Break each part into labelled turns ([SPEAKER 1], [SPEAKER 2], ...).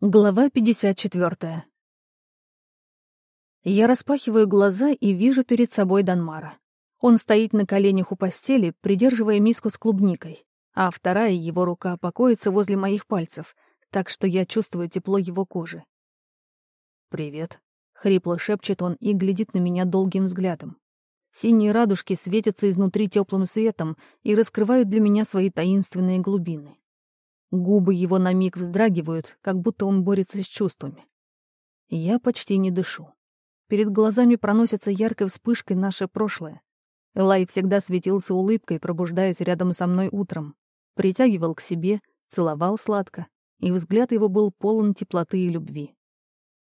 [SPEAKER 1] Глава 54. Я распахиваю глаза и вижу перед собой Данмара. Он стоит на коленях у постели, придерживая миску с клубникой, а вторая его рука покоится возле моих пальцев, так что я чувствую тепло его кожи. «Привет», — хрипло шепчет он и глядит на меня долгим взглядом. Синие радужки светятся изнутри теплым светом и раскрывают для меня свои таинственные глубины. Губы его на миг вздрагивают, как будто он борется с чувствами. Я почти не дышу. Перед глазами проносится яркой вспышкой наше прошлое. Элай всегда светился улыбкой, пробуждаясь рядом со мной утром. Притягивал к себе, целовал сладко, и взгляд его был полон теплоты и любви.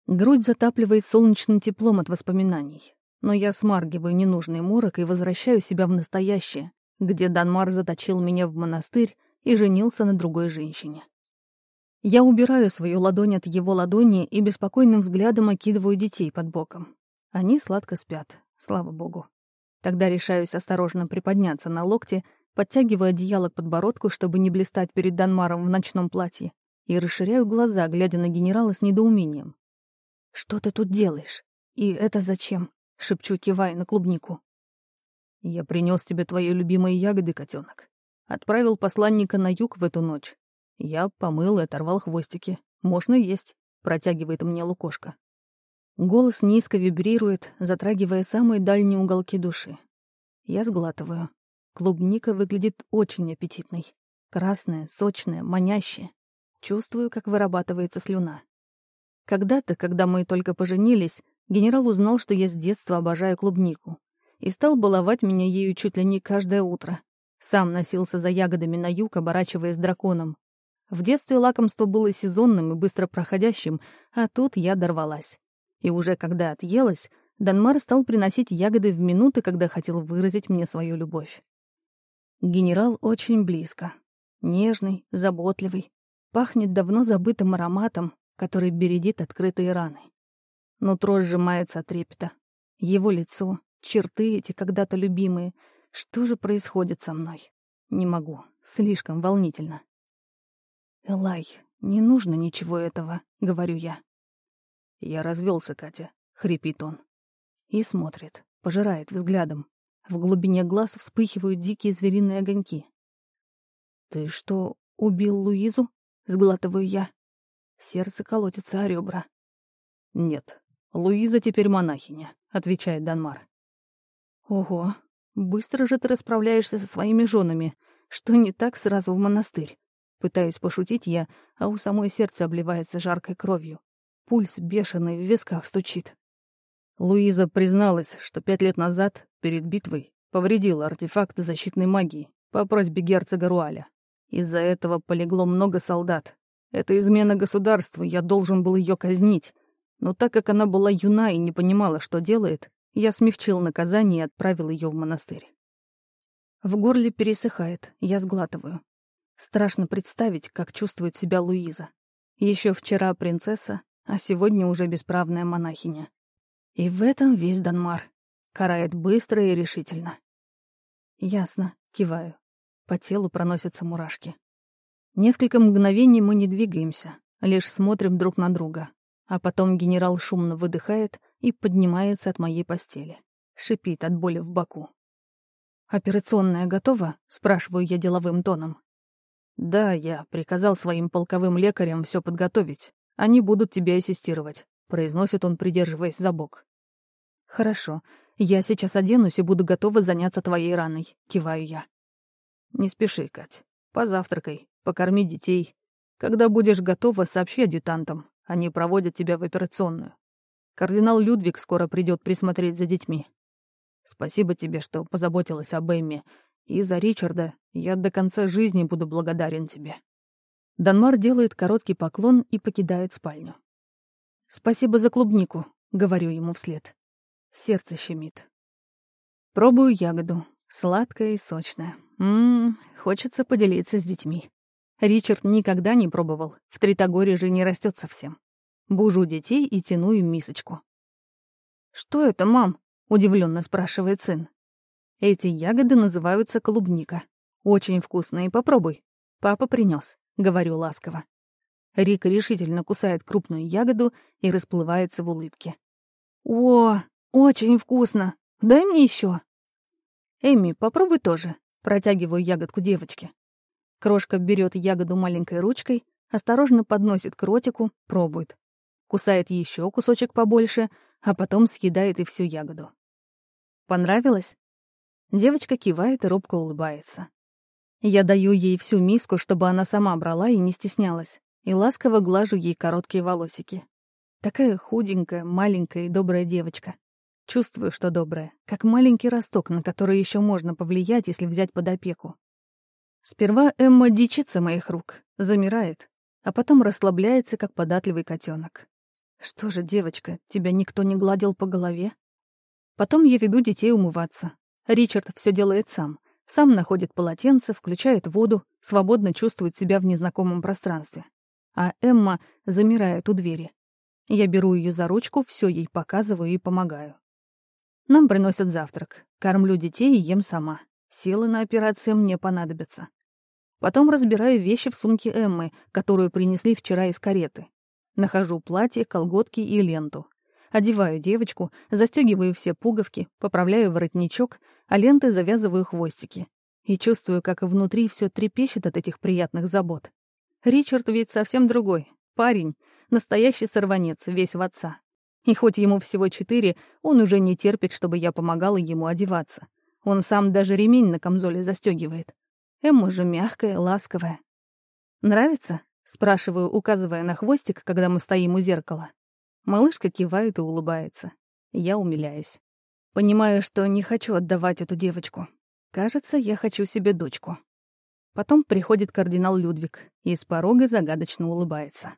[SPEAKER 1] Грудь затапливает солнечным теплом от воспоминаний. Но я смаргиваю ненужный морок и возвращаю себя в настоящее, где Данмар заточил меня в монастырь, и женился на другой женщине. Я убираю свою ладонь от его ладони и беспокойным взглядом окидываю детей под боком. Они сладко спят, слава богу. Тогда решаюсь осторожно приподняться на локте, подтягиваю одеяло к подбородку, чтобы не блистать перед Данмаром в ночном платье, и расширяю глаза, глядя на генерала с недоумением. «Что ты тут делаешь? И это зачем?» — шепчу, кивая на клубнику. «Я принес тебе твои любимые ягоды, котенок. Отправил посланника на юг в эту ночь. Я помыл и оторвал хвостики. Можно есть, протягивает мне Лукошка. Голос низко вибрирует, затрагивая самые дальние уголки души. Я сглатываю. Клубника выглядит очень аппетитной. Красная, сочная, манящая. Чувствую, как вырабатывается слюна. Когда-то, когда мы только поженились, генерал узнал, что я с детства обожаю клубнику, и стал баловать меня ею чуть ли не каждое утро. Сам носился за ягодами на юг, оборачиваясь драконом. В детстве лакомство было сезонным и быстро проходящим, а тут я дорвалась. И уже когда отъелась, Данмар стал приносить ягоды в минуты, когда хотел выразить мне свою любовь. Генерал очень близко. Нежный, заботливый. Пахнет давно забытым ароматом, который бередит открытые раны. Нутро сжимается от трепета. Его лицо, черты эти когда-то любимые — что же происходит со мной? Не могу. Слишком волнительно. «Элай, не нужно ничего этого», — говорю я. «Я развелся, Катя», — хрипит он. И смотрит, пожирает взглядом. В глубине глаз вспыхивают дикие звериные огоньки. «Ты что, убил Луизу?» — сглатываю я. Сердце колотится о ребра. «Нет, Луиза теперь монахиня», — отвечает Данмар. «Ого, Быстро же ты расправляешься со своими женами. Что не так сразу в монастырь? Пытаюсь пошутить я, а у самой сердце обливается жаркой кровью. Пульс бешеный в висках стучит. Луиза призналась, что пять лет назад, перед битвой, повредила артефакты защитной магии по просьбе герцога Руаля. Из-за этого полегло много солдат. Это измена государству, я должен был ее казнить. Но так как она была юна и не понимала, что делает, я смягчил наказание и отправил ее в монастырь. В горле пересыхает, я сглатываю. Страшно представить, как чувствует себя Луиза. Еще вчера принцесса, а сегодня уже бесправная монахиня. И в этом весь Данмар. Карает быстро и решительно. Ясно, киваю. По телу проносятся мурашки. Несколько мгновений мы не двигаемся, лишь смотрим друг на друга. А потом генерал шумно выдыхает и поднимается от моей постели. Шипит от боли в боку. «Операционная готова?» — спрашиваю я деловым тоном. «Да, я приказал своим полковым лекарям все подготовить. Они будут тебе ассистировать», — произносит он, придерживаясь за бок. «Хорошо. Я сейчас оденусь и буду готова заняться твоей раной», — киваю я. «Не спеши, Кать. Позавтракай, покорми детей. Когда будешь готова, сообщи адъютантам. Они проводят тебя в операционную. Кардинал Людвиг скоро придет присмотреть за детьми. Спасибо тебе, что позаботилась об Эмме. И за Ричарда я до конца жизни буду благодарен тебе». Данмар делает короткий поклон и покидает спальню. «Спасибо за клубнику», — говорю ему вслед. Сердце щемит. Пробую ягоду. Сладкая и сочная. Ммм, хочется поделиться с детьми. Ричард никогда не пробовал. В Тритогоре же не растет совсем. Бужу детей и тяну им мисочку. «Что это, мам?» — удивленно спрашивает сын. «Эти ягоды называются клубника. Очень вкусные, попробуй. Папа принес, говорю ласково. Рик решительно кусает крупную ягоду и расплывается в улыбке. «О, очень вкусно! Дай мне еще!» «Эми, попробуй тоже», — протягиваю ягодку девочке. Крошка берет ягоду маленькой ручкой, осторожно подносит к ротику, пробует. Кусает еще кусочек побольше, а потом съедает и всю ягоду. «Понравилось?» Девочка кивает и робко улыбается. Я даю ей всю миску, чтобы она сама брала и не стеснялась, и ласково глажу ей короткие волосики. Такая худенькая, маленькая и добрая девочка. Чувствую, что добрая, как маленький росток, на который еще можно повлиять, если взять под опеку. Сперва Эмма дичится моих рук, замирает, а потом расслабляется, как податливый котенок. Что же, девочка, тебя никто не гладил по голове? Потом я веду детей умываться. Ричард все делает сам. Сам находит полотенце, включает воду, свободно чувствует себя в незнакомом пространстве. А Эмма замирает у двери. Я беру ее за ручку, все ей показываю и помогаю. Нам приносят завтрак. Кормлю детей и ем сама. Силы на операции мне понадобятся. Потом разбираю вещи в сумке Эммы, которую принесли вчера из кареты. Нахожу платье, колготки и ленту. Одеваю девочку, застегиваю все пуговки, поправляю воротничок, а ленты завязываю хвостики. И чувствую, как внутри все трепещет от этих приятных забот. Ричард ведь совсем другой. Парень, настоящий сорванец, весь в отца. И хоть ему всего четыре, он уже не терпит, чтобы я помогала ему одеваться. Он сам даже ремень на камзоле застегивает. Эмма же мягкая, ласковая. «Нравится?» — спрашиваю, указывая на хвостик, когда мы стоим у зеркала. Малышка кивает и улыбается. Я умиляюсь. Понимаю, что не хочу отдавать эту девочку. Кажется, я хочу себе дочку. Потом приходит кардинал Людвиг и с порога загадочно улыбается.